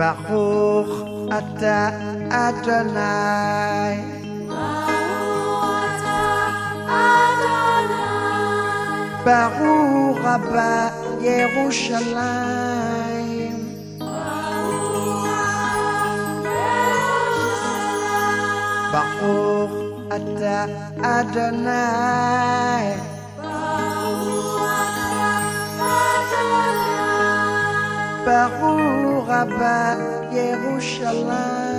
Baruch ata Adonai. Baruch Abba Yerushalayim. Baruch ata Adonai. Baruch Abba Yerushalayim.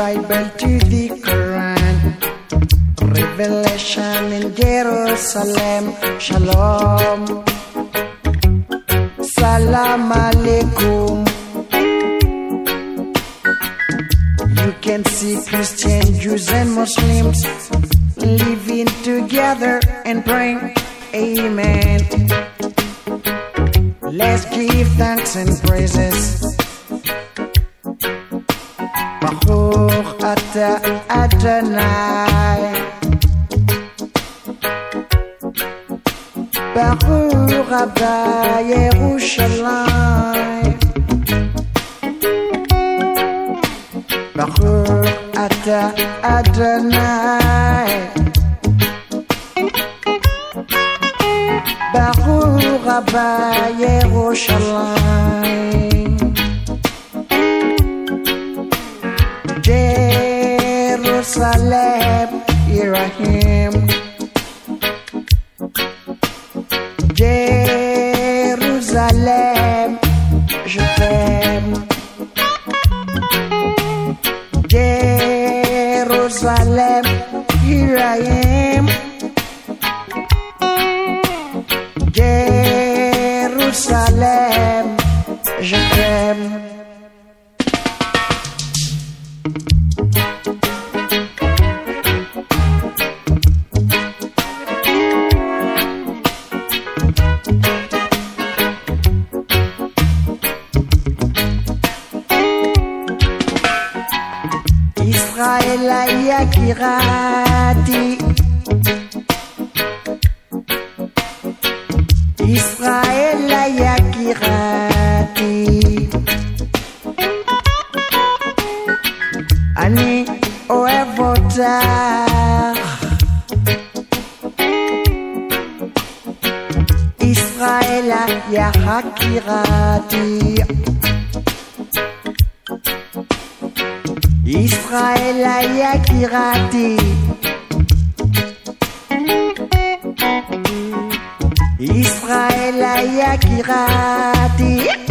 Bible to the Quran, Revelation in Jerusalem, Shalom, Salam Alaikum. You can see Christian, Jews, and Muslims living together and praying, Amen. Let's give thanks and praises. Adonai. Baruch Abba Yerushalayim. Baruch ata Adonai. Baruch Abba Yerushalayim. Jerusalem, here. Jérusalem, je t'aime. Jérusalem, here. Jérusalem, je t'aime. Israël Yakirati. Israël Yakirati. Ani Oevota. Israël Yakirati Israël Yakirati Israël Yakirati